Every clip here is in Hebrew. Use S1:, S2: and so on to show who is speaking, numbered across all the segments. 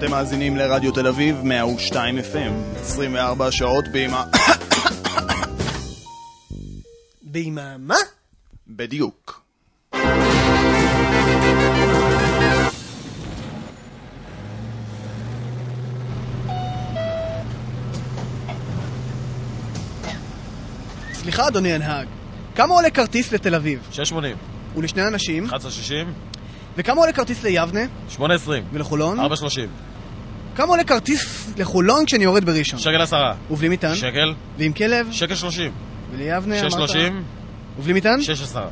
S1: אתם מאזינים לרדיו תל אביב 102 FM, 24 שעות בימה...
S2: בימה מה?
S1: בדיוק.
S2: סליחה, אדוני הנהג. כמה עולה כרטיס לתל אביב?
S3: 680,
S2: ולשני אנשים?
S3: 1160,
S2: וכמה עולה כרטיס ליבנה?
S3: 820,
S2: ולחולון?
S3: 430,
S2: כמה עולה כרטיס לחולון כשאני יורד בראשון?
S3: שקל עשרה,
S2: ובלי מטען?
S3: שקל,
S2: ועם כלב?
S3: שקל 30,
S2: וליבנה אמרת?
S3: 630,
S2: ובלי מטען?
S3: 16,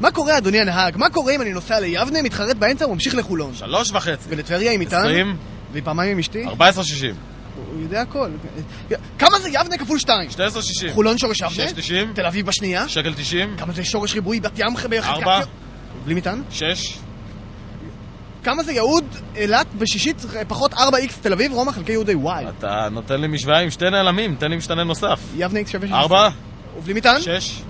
S2: מה קורה, אדוני הנהג? מה קורה אם אני נוסע ליבנה, מתחרט באמצע וממשיך לחולון?
S3: שלוש וחצי,
S2: ולטבריה עם מטען?
S3: 20,
S2: ופעמיים עם אשתי?
S3: 1460,
S2: הוא יודע הכל. כמה זה יבנה כפול שתיים?
S3: 1260,
S2: חולון שורש יבנה?
S3: 690,
S2: תל אביב בשנייה?
S3: שקל 90,
S2: כמה זה שורש ריבוי בת ים בחזקת?
S3: 4,
S2: בלי מטען?
S3: 6,
S2: כמה זה יהוד אילת בשישית פחות 4x תל אביב רומא חלקי יהודי וואי?
S3: אתה נותן לי משוואה עם שתי נעלמים, תן לי משתנה נוסף.
S2: יבנה x שווה 6.
S3: 4,
S2: ובלי מטען?
S3: 6,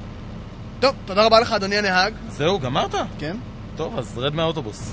S2: טוב, תודה רבה לך אדוני הנהג.
S3: זהו, גמרת?
S2: כן?
S3: טוב, אז רד מהאוטובוס.